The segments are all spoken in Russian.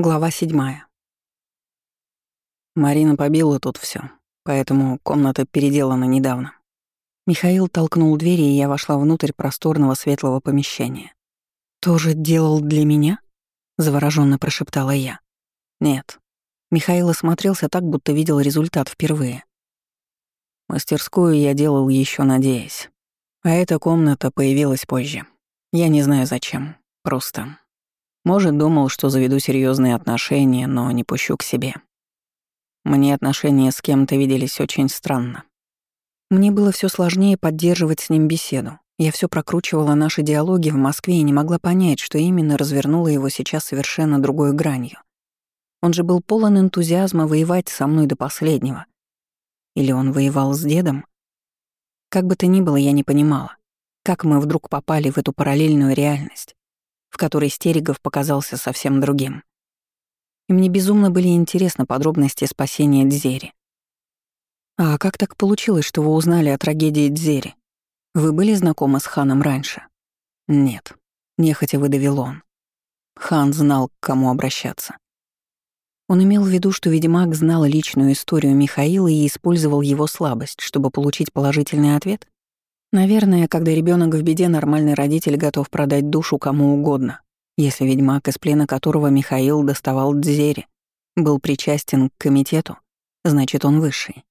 Глава седьмая. Марина побила тут все, поэтому комната переделана недавно. Михаил толкнул двери, и я вошла внутрь просторного светлого помещения. «Тоже делал для меня?» — завороженно прошептала я. «Нет». Михаил осмотрелся так, будто видел результат впервые. Мастерскую я делал еще надеясь. А эта комната появилась позже. Я не знаю зачем. Просто может, думал, что заведу серьезные отношения, но не пущу к себе. Мне отношения с кем-то виделись очень странно. Мне было все сложнее поддерживать с ним беседу. Я все прокручивала наши диалоги в Москве и не могла понять, что именно развернуло его сейчас совершенно другой гранью. Он же был полон энтузиазма воевать со мной до последнего. Или он воевал с дедом? Как бы то ни было, я не понимала, как мы вдруг попали в эту параллельную реальность в которой Стерегов показался совсем другим. И мне безумно были интересны подробности спасения Дзери. «А как так получилось, что вы узнали о трагедии Дзери? Вы были знакомы с ханом раньше?» «Нет», — нехотя выдавил он. Хан знал, к кому обращаться. Он имел в виду, что ведьмак знал личную историю Михаила и использовал его слабость, чтобы получить положительный ответ? Наверное, когда ребенок в беде, нормальный родитель готов продать душу кому угодно, если ведьмак, из плена которого Михаил доставал Дзери, был причастен к комитету, значит, он высший.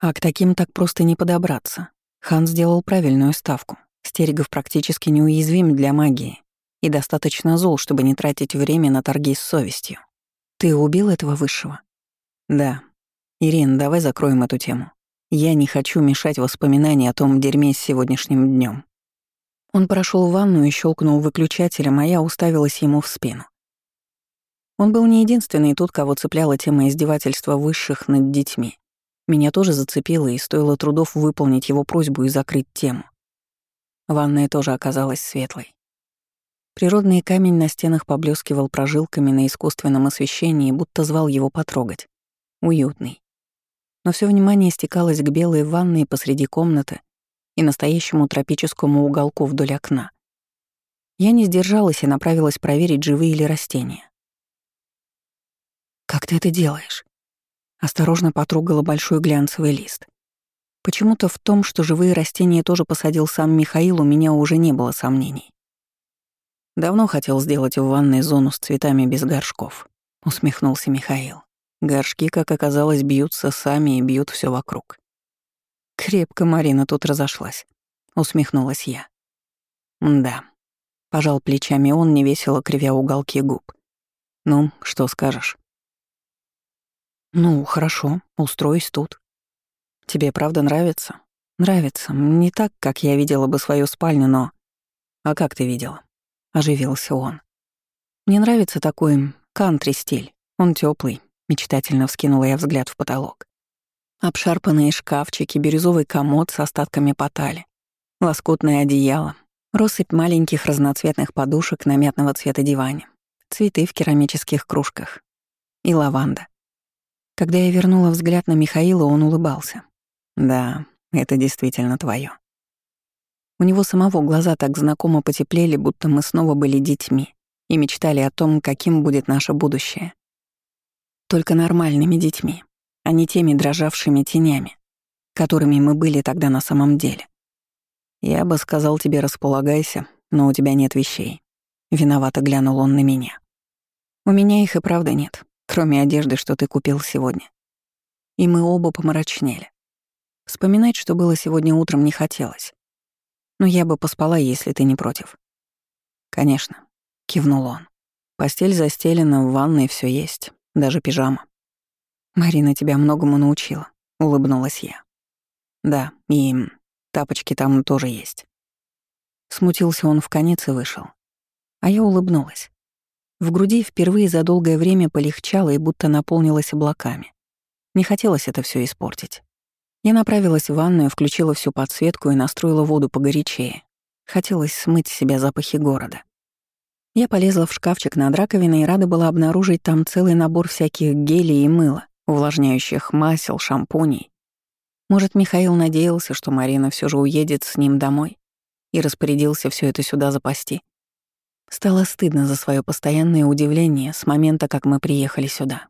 А к таким так просто не подобраться. Хан сделал правильную ставку. Стерегов практически неуязвим для магии и достаточно зол, чтобы не тратить время на торги с совестью. Ты убил этого высшего? Да. Ирин, давай закроем эту тему. Я не хочу мешать воспоминания о том дерьме с сегодняшним днем. Он прошел в ванну и щелкнул выключателем, а я уставилась ему в спину. Он был не единственный тут, кого цепляла тема издевательства высших над детьми. Меня тоже зацепило, и стоило трудов выполнить его просьбу и закрыть тему. Ванная тоже оказалась светлой. Природный камень на стенах поблескивал прожилками на искусственном освещении, будто звал его потрогать. Уютный но все внимание стекалось к белой ванной посреди комнаты и настоящему тропическому уголку вдоль окна. Я не сдержалась и направилась проверить, живые ли растения. «Как ты это делаешь?» Осторожно потрогала большой глянцевый лист. Почему-то в том, что живые растения тоже посадил сам Михаил, у меня уже не было сомнений. «Давно хотел сделать в ванной зону с цветами без горшков», — усмехнулся Михаил. Горшки, как оказалось, бьются сами и бьют все вокруг. Крепко Марина тут разошлась. Усмехнулась я. Да. Пожал плечами он, невесело кривя уголки губ. Ну, что скажешь? Ну, хорошо, устроюсь тут. Тебе правда нравится? Нравится. Не так, как я видела бы свою спальню, но... А как ты видела? Оживился он. Мне нравится такой кантри-стиль. Он теплый, Мечтательно вскинула я взгляд в потолок. Обшарпанные шкафчики, бирюзовый комод с остатками потали, лоскутное одеяло, россыпь маленьких разноцветных подушек на мятного цвета диване, цветы в керамических кружках и лаванда. Когда я вернула взгляд на Михаила, он улыбался. «Да, это действительно твое. У него самого глаза так знакомо потеплели, будто мы снова были детьми и мечтали о том, каким будет наше будущее. Только нормальными детьми, а не теми дрожавшими тенями, которыми мы были тогда на самом деле. Я бы сказал тебе располагайся, но у тебя нет вещей. Виновато глянул он на меня. У меня их и правда нет, кроме одежды, что ты купил сегодня. И мы оба помрачнели. Вспоминать, что было сегодня утром, не хотелось. Но я бы поспала, если ты не против. Конечно, кивнул он. Постель застелена, в ванной все есть даже пижама. «Марина тебя многому научила», — улыбнулась я. «Да, и тапочки там тоже есть». Смутился он в конец и вышел. А я улыбнулась. В груди впервые за долгое время полегчало и будто наполнилось облаками. Не хотелось это все испортить. Я направилась в ванную, включила всю подсветку и настроила воду погорячее. Хотелось смыть с себя запахи города. Я полезла в шкафчик над раковиной и рада была обнаружить там целый набор всяких гелей и мыла, увлажняющих масел, шампуней. Может, Михаил надеялся, что Марина все же уедет с ним домой и распорядился все это сюда запасти. Стало стыдно за свое постоянное удивление с момента, как мы приехали сюда.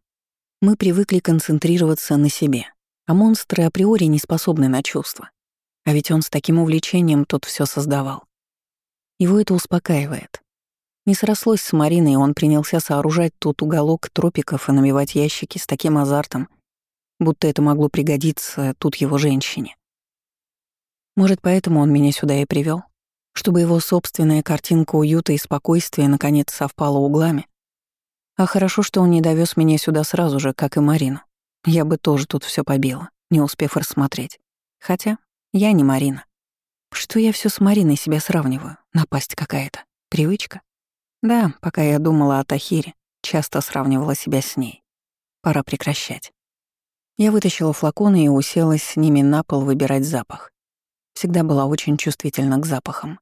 Мы привыкли концентрироваться на себе, а монстры априори не способны на чувства. А ведь он с таким увлечением тут все создавал. Его это успокаивает. Не срослось с Мариной, и он принялся сооружать тут уголок тропиков и набивать ящики с таким азартом, будто это могло пригодиться тут его женщине. Может, поэтому он меня сюда и привел, чтобы его собственная картинка уюта и спокойствия наконец совпала углами. А хорошо, что он не довез меня сюда сразу же, как и Марину. Я бы тоже тут все побила, не успев рассмотреть. Хотя я не Марина. Что я все с Мариной себя сравниваю? Напасть какая-то. Привычка? Да, пока я думала о Тахире, часто сравнивала себя с ней. Пора прекращать. Я вытащила флаконы и уселась с ними на пол выбирать запах. Всегда была очень чувствительна к запахам.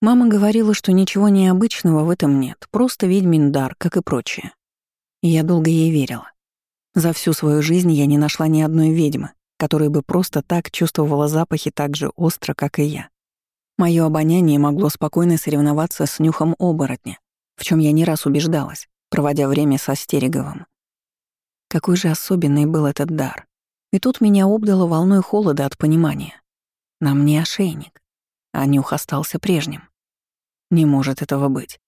Мама говорила, что ничего необычного в этом нет, просто ведьмин дар, как и прочее. И я долго ей верила. За всю свою жизнь я не нашла ни одной ведьмы, которая бы просто так чувствовала запахи так же остро, как и я. Моё обоняние могло спокойно соревноваться с нюхом оборотня, в чем я не раз убеждалась, проводя время со Стереговым. Какой же особенный был этот дар. И тут меня обдало волной холода от понимания. На мне ошейник а нюх остался прежним. Не может этого быть.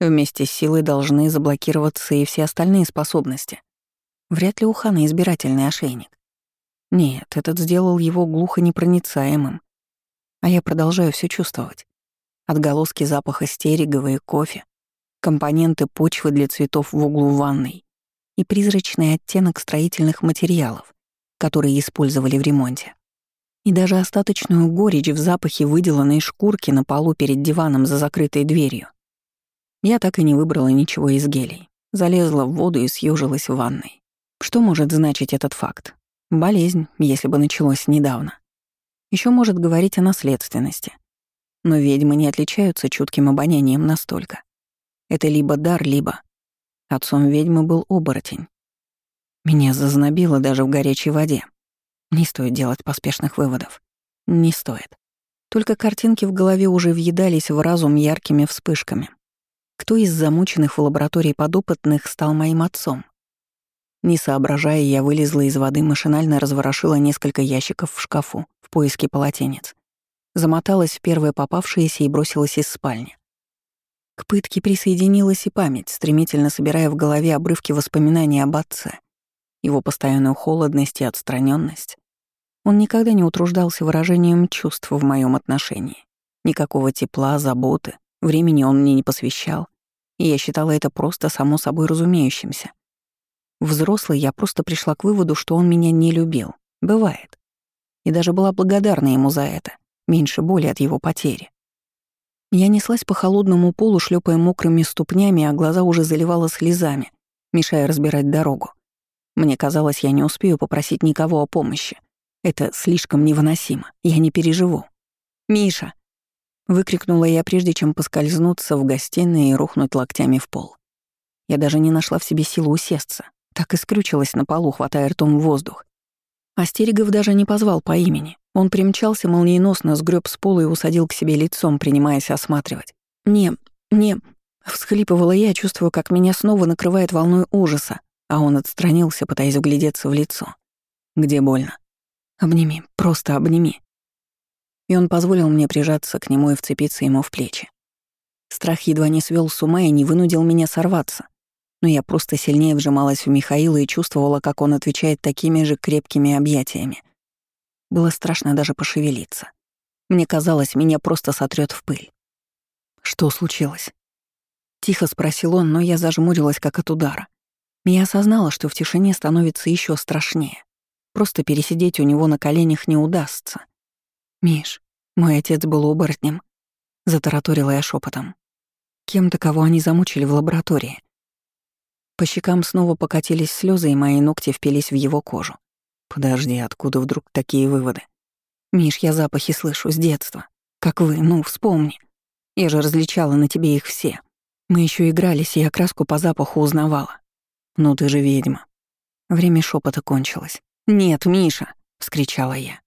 Вместе с силой должны заблокироваться и все остальные способности. Вряд ли у Хана избирательный ошейник. Нет, этот сделал его глухонепроницаемым. А я продолжаю все чувствовать. Отголоски запаха стерегового и кофе, компоненты почвы для цветов в углу ванной и призрачный оттенок строительных материалов, которые использовали в ремонте и даже остаточную горечь в запахе выделанной шкурки на полу перед диваном за закрытой дверью. Я так и не выбрала ничего из гелей. Залезла в воду и съежилась в ванной. Что может значить этот факт? Болезнь, если бы началось недавно. Еще может говорить о наследственности. Но ведьмы не отличаются чутким обонянием настолько. Это либо дар, либо... Отцом ведьмы был оборотень. Меня зазнобило даже в горячей воде. Не стоит делать поспешных выводов. Не стоит. Только картинки в голове уже въедались в разум яркими вспышками. Кто из замученных в лаборатории подопытных стал моим отцом? Не соображая, я вылезла из воды, машинально разворошила несколько ящиков в шкафу в поиске полотенец. Замоталась в первое попавшееся и бросилась из спальни. К пытке присоединилась и память, стремительно собирая в голове обрывки воспоминаний об отце, его постоянную холодность и отстраненность, он никогда не утруждался выражением чувств в моем отношении. Никакого тепла, заботы, времени он мне не посвящал, и я считала это просто само собой разумеющимся. Взрослый я просто пришла к выводу, что он меня не любил. Бывает. И даже была благодарна ему за это. Меньше боли от его потери. Я неслась по холодному полу, шлепая мокрыми ступнями, а глаза уже заливала слезами, мешая разбирать дорогу. Мне казалось, я не успею попросить никого о помощи. Это слишком невыносимо. Я не переживу. «Миша!» — выкрикнула я, прежде чем поскользнуться в гостиной и рухнуть локтями в пол. Я даже не нашла в себе силы усесться. Так и скрючилась на полу, хватая ртом воздух. Астеригов даже не позвал по имени. Он примчался молниеносно, сгреб с пола и усадил к себе лицом, принимаясь осматривать. «Не, не...» — всхлипывала я, чувствуя, как меня снова накрывает волной ужаса, а он отстранился, пытаясь углядеться в лицо. «Где больно?» Обними, просто обними». И он позволил мне прижаться к нему и вцепиться ему в плечи. Страх едва не свел с ума и не вынудил меня сорваться. Но я просто сильнее вжималась в Михаила и чувствовала, как он отвечает такими же крепкими объятиями. Было страшно даже пошевелиться. Мне казалось, меня просто сотрет в пыль. «Что случилось?» Тихо спросил он, но я зажмурилась, как от удара. Я осознала, что в тишине становится еще страшнее. Просто пересидеть у него на коленях не удастся. «Миш, мой отец был оборотнем», — затараторила я шепотом. Кем-то, кого они замучили в лаборатории. По щекам снова покатились слезы, и мои ногти впились в его кожу. Подожди, откуда вдруг такие выводы? Миш, я запахи слышу с детства. Как вы, ну, вспомни. Я же различала на тебе их все. Мы еще игрались, и я краску по запаху узнавала. Ну ты же ведьма. Время шепота кончилось. «Нет, Миша!» — вскричала я.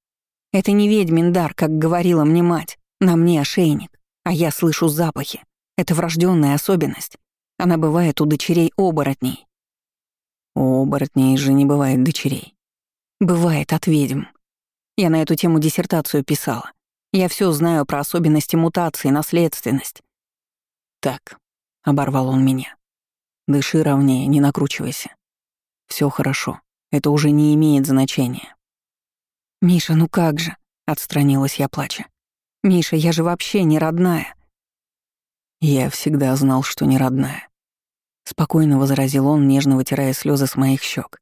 «Это не ведьмин дар, как говорила мне мать. На мне ошейник, а я слышу запахи. Это врожденная особенность. Она бывает у дочерей оборотней. У оборотней же не бывает дочерей. Бывает от ведьм. Я на эту тему диссертацию писала. Я все знаю про особенности мутации, наследственность. Так, оборвал он меня. Дыши ровнее, не накручивайся. Все хорошо. Это уже не имеет значения. Миша, ну как же? Отстранилась я, плача. Миша, я же вообще не родная. Я всегда знал, что не родная. Спокойно возразил он, нежно вытирая слезы с моих щек.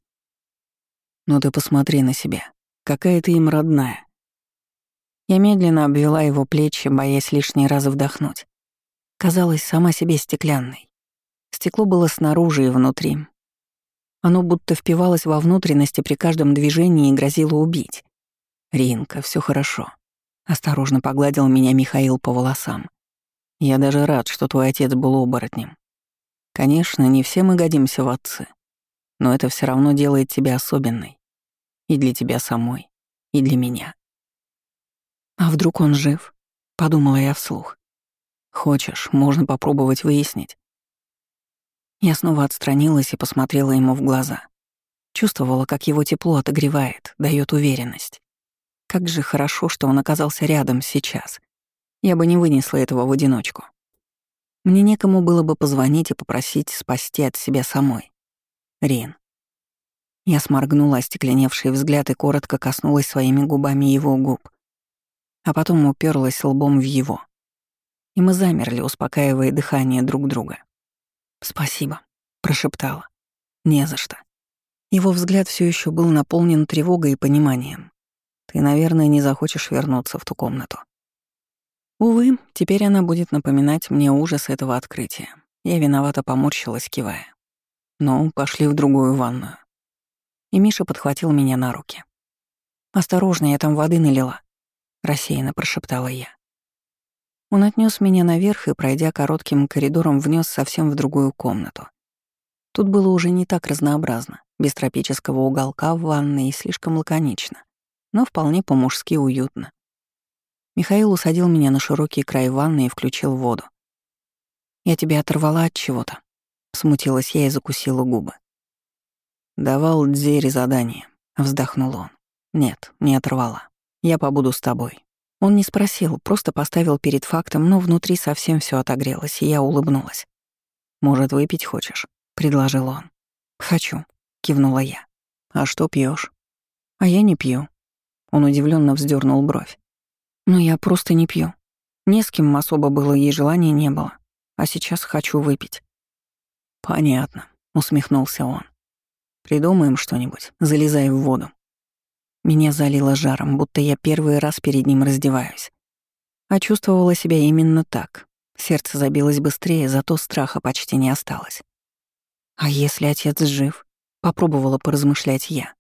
Но ты посмотри на себя. Какая ты им родная. Я медленно обвела его плечи, боясь лишний раз вдохнуть. Казалось, сама себе стеклянной. Стекло было снаружи и внутри. Оно будто впивалось во внутренности при каждом движении и грозило убить. «Ринка, все хорошо», — осторожно погладил меня Михаил по волосам. «Я даже рад, что твой отец был оборотнем. Конечно, не все мы годимся в отцы, но это все равно делает тебя особенной. И для тебя самой, и для меня». «А вдруг он жив?» — подумала я вслух. «Хочешь, можно попробовать выяснить». Я снова отстранилась и посмотрела ему в глаза. Чувствовала, как его тепло отогревает, дает уверенность. Как же хорошо, что он оказался рядом сейчас. Я бы не вынесла этого в одиночку. Мне некому было бы позвонить и попросить спасти от себя самой. Рин. Я сморгнула остекленевший взгляд и коротко коснулась своими губами его губ, а потом уперлась лбом в его. И мы замерли, успокаивая дыхание друг друга. «Спасибо», — прошептала. «Не за что». Его взгляд все еще был наполнен тревогой и пониманием. Ты, наверное, не захочешь вернуться в ту комнату. Увы, теперь она будет напоминать мне ужас этого открытия. Я виновато поморщилась, кивая. Ну, пошли в другую ванную. И Миша подхватил меня на руки. «Осторожно, я там воды налила», — рассеянно прошептала я. Он отнес меня наверх и, пройдя коротким коридором, внес совсем в другую комнату. Тут было уже не так разнообразно, без тропического уголка в ванной и слишком лаконично но вполне по-мужски уютно. Михаил усадил меня на широкий край ванны и включил воду. «Я тебя оторвала от чего-то», — смутилась я и закусила губы. «Давал Дзере задание», — вздохнул он. «Нет, не оторвала. Я побуду с тобой». Он не спросил, просто поставил перед фактом, но внутри совсем все отогрелось, и я улыбнулась. «Может, выпить хочешь?» — предложил он. «Хочу», — кивнула я. «А что пьешь? «А я не пью», он удивленно вздернул бровь. «Но я просто не пью. Не с кем особо было ей желания не было. А сейчас хочу выпить». «Понятно», — усмехнулся он. «Придумаем что-нибудь, залезай в воду». Меня залило жаром, будто я первый раз перед ним раздеваюсь. А чувствовала себя именно так. Сердце забилось быстрее, зато страха почти не осталось. «А если отец жив?» — попробовала поразмышлять я.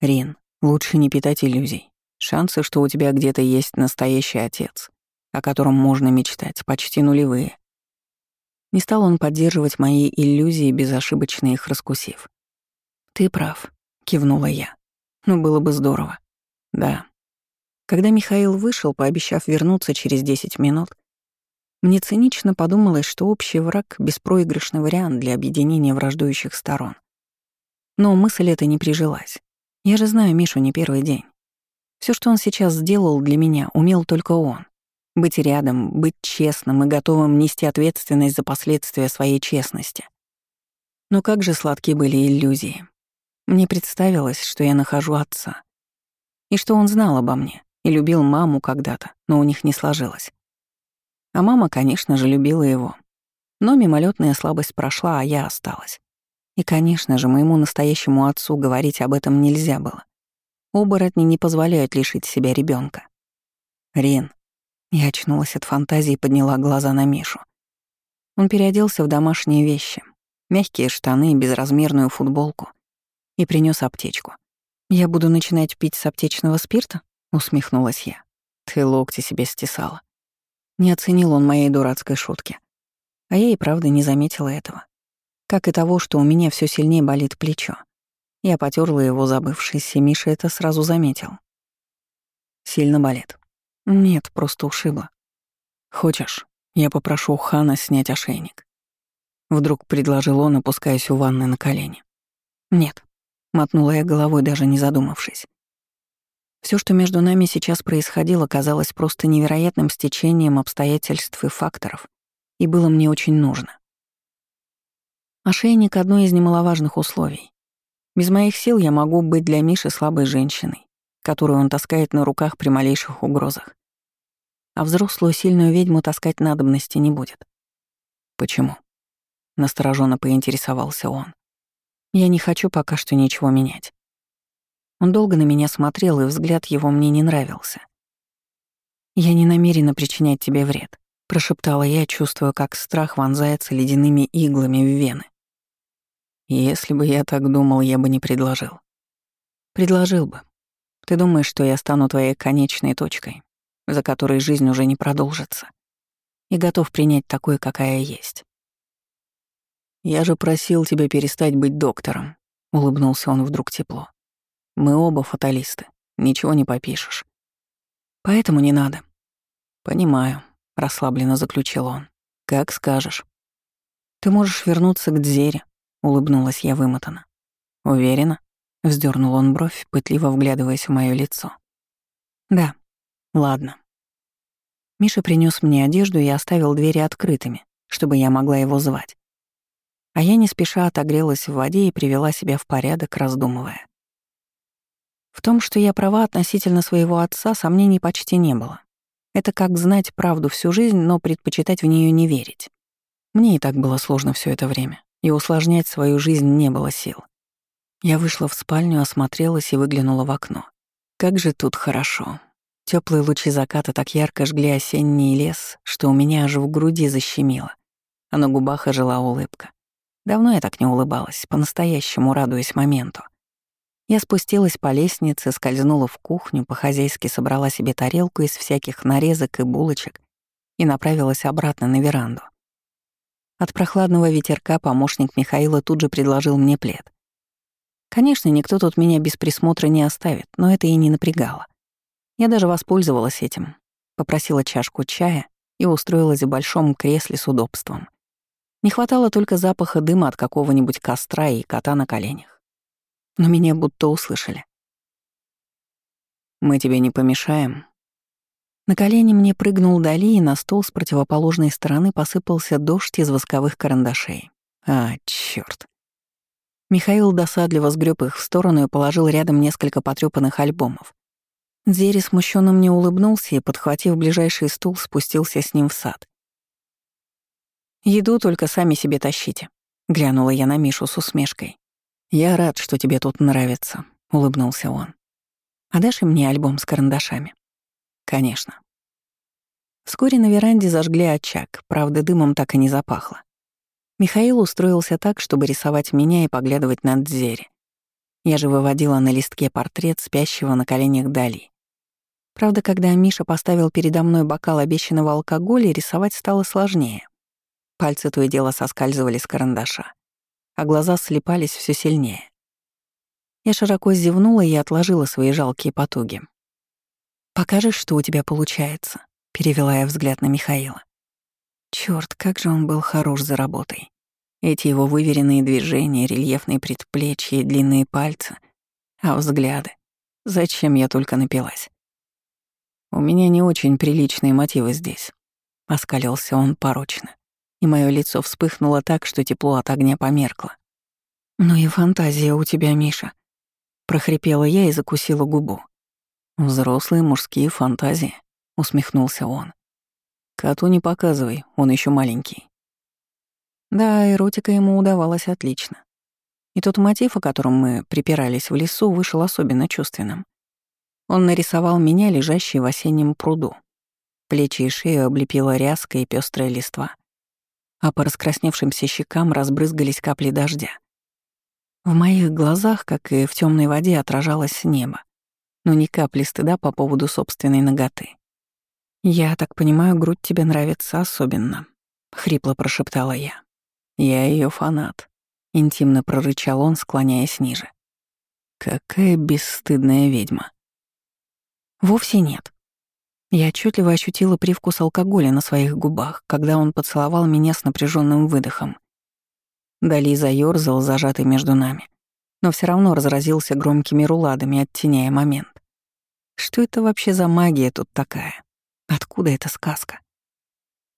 «Рин, лучше не питать иллюзий. Шансы, что у тебя где-то есть настоящий отец, о котором можно мечтать, почти нулевые. Не стал он поддерживать мои иллюзии, безошибочно их раскусив. «Ты прав», — кивнула я. «Ну, было бы здорово». «Да». Когда Михаил вышел, пообещав вернуться через 10 минут, мне цинично подумалось, что общий враг — беспроигрышный вариант для объединения враждующих сторон. Но мысль эта не прижилась. Я же знаю Мишу не первый день. Все, что он сейчас сделал для меня, умел только он. Быть рядом, быть честным и готовым нести ответственность за последствия своей честности. Но как же сладкие были иллюзии. Мне представилось, что я нахожу отца. И что он знал обо мне и любил маму когда-то, но у них не сложилось. А мама, конечно же, любила его. Но мимолетная слабость прошла, а я осталась. И, конечно же, моему настоящему отцу говорить об этом нельзя было. Оборотни не позволяют лишить себя ребенка. Рин. Я очнулась от фантазии и подняла глаза на Мишу. Он переоделся в домашние вещи, мягкие штаны и безразмерную футболку, и принес аптечку. «Я буду начинать пить с аптечного спирта?» — усмехнулась я. «Ты локти себе стесала». Не оценил он моей дурацкой шутки. А я и правда не заметила этого. Как и того, что у меня все сильнее болит плечо. Я потерла его, забывшись, и Миша это сразу заметил. «Сильно болит?» «Нет, просто ушибла». «Хочешь?» Я попрошу Хана снять ошейник. Вдруг предложил он, опускаясь у ванны на колени. Нет, мотнула я головой, даже не задумавшись. Все, что между нами сейчас происходило, казалось просто невероятным стечением обстоятельств и факторов, и было мне очень нужно. Ошейник — одно из немаловажных условий. Без моих сил я могу быть для Миши слабой женщиной, которую он таскает на руках при малейших угрозах. А взрослую сильную ведьму таскать надобности не будет. Почему? Настороженно поинтересовался он. Я не хочу пока что ничего менять. Он долго на меня смотрел, и взгляд его мне не нравился. «Я не намерена причинять тебе вред», — прошептала я, чувствуя, как страх вонзается ледяными иглами в вены. «Если бы я так думал, я бы не предложил». «Предложил бы. Ты думаешь, что я стану твоей конечной точкой, за которой жизнь уже не продолжится, и готов принять такой, какая есть. «Я же просил тебя перестать быть доктором», — улыбнулся он вдруг тепло. «Мы оба фаталисты, ничего не попишешь. Поэтому не надо». «Понимаю», — расслабленно заключил он. «Как скажешь». «Ты можешь вернуться к Дзере», — улыбнулась я вымотана. «Уверена?» — вздернул он бровь, пытливо вглядываясь в мое лицо. «Да, ладно». Миша принес мне одежду и оставил двери открытыми, чтобы я могла его звать. А я не спеша отогрелась в воде и привела себя в порядок, раздумывая. В том, что я права относительно своего отца, сомнений почти не было. Это как знать правду всю жизнь, но предпочитать в нее не верить. Мне и так было сложно все это время, и усложнять свою жизнь не было сил. Я вышла в спальню, осмотрелась и выглянула в окно. Как же тут хорошо. Теплые лучи заката так ярко жгли осенний лес, что у меня аж в груди защемило, а на губах ожила улыбка. Давно я так не улыбалась, по-настоящему радуясь моменту. Я спустилась по лестнице, скользнула в кухню, по-хозяйски собрала себе тарелку из всяких нарезок и булочек и направилась обратно на веранду. От прохладного ветерка помощник Михаила тут же предложил мне плед. Конечно, никто тут меня без присмотра не оставит, но это и не напрягало. Я даже воспользовалась этим, попросила чашку чая и устроилась в большом кресле с удобством. Не хватало только запаха дыма от какого-нибудь костра и кота на коленях. Но меня будто услышали. «Мы тебе не помешаем?» На колени мне прыгнул Дали, и на стол с противоположной стороны посыпался дождь из восковых карандашей. А, чёрт. Михаил досадливо сгреб их в сторону и положил рядом несколько потрёпанных альбомов. Дзери смущенно мне улыбнулся и, подхватив ближайший стул, спустился с ним в сад. «Еду только сами себе тащите», — глянула я на Мишу с усмешкой. «Я рад, что тебе тут нравится», — улыбнулся он. «А дашь мне альбом с карандашами?» «Конечно». Вскоре на веранде зажгли очаг, правда, дымом так и не запахло. Михаил устроился так, чтобы рисовать меня и поглядывать на Дзери. Я же выводила на листке портрет спящего на коленях Дали. Правда, когда Миша поставил передо мной бокал обещанного алкоголя, рисовать стало сложнее. Пальцы то и дело соскальзывали с карандаша, а глаза слепались все сильнее. Я широко зевнула и отложила свои жалкие потуги. «Покажешь, что у тебя получается», — перевела я взгляд на Михаила. Черт, как же он был хорош за работой. Эти его выверенные движения, рельефные предплечья и длинные пальцы. А взгляды. Зачем я только напилась? У меня не очень приличные мотивы здесь. Оскалился он порочно и мое лицо вспыхнуло так, что тепло от огня померкло. «Ну и фантазия у тебя, Миша», — прохрипела я и закусила губу. «Взрослые мужские фантазии», — усмехнулся он. «Коту не показывай, он еще маленький». Да, эротика ему удавалась отлично. И тот мотив, о котором мы припирались в лесу, вышел особенно чувственным. Он нарисовал меня, лежащей в осеннем пруду. Плечи и шею облепила ряска и пестрая листва а по раскрасневшимся щекам разбрызгались капли дождя. В моих глазах, как и в темной воде, отражалось небо, но ни капли стыда по поводу собственной ноготы. «Я так понимаю, грудь тебе нравится особенно», — хрипло прошептала я. «Я ее фанат», — интимно прорычал он, склоняясь ниже. «Какая бесстыдная ведьма». «Вовсе нет». Я отчетливо ощутила привкус алкоголя на своих губах, когда он поцеловал меня с напряженным выдохом. Дали заёрзал, зажатый между нами, но все равно разразился громкими руладами, оттеняя момент. Что это вообще за магия тут такая? Откуда эта сказка?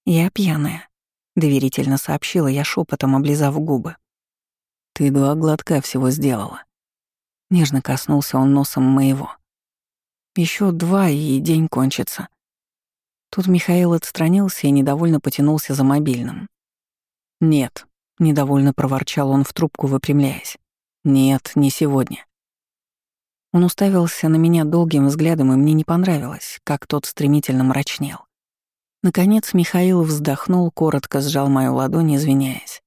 Я пьяная, доверительно сообщила я шепотом, облизав губы. Ты два глотка всего сделала. Нежно коснулся он носом моего. Еще два, и день кончится. Тут Михаил отстранился и недовольно потянулся за мобильным. «Нет», — недовольно проворчал он в трубку, выпрямляясь. «Нет, не сегодня». Он уставился на меня долгим взглядом, и мне не понравилось, как тот стремительно мрачнел. Наконец Михаил вздохнул, коротко сжал мою ладонь, извиняясь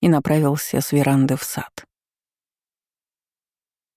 и направился с веранды в сад.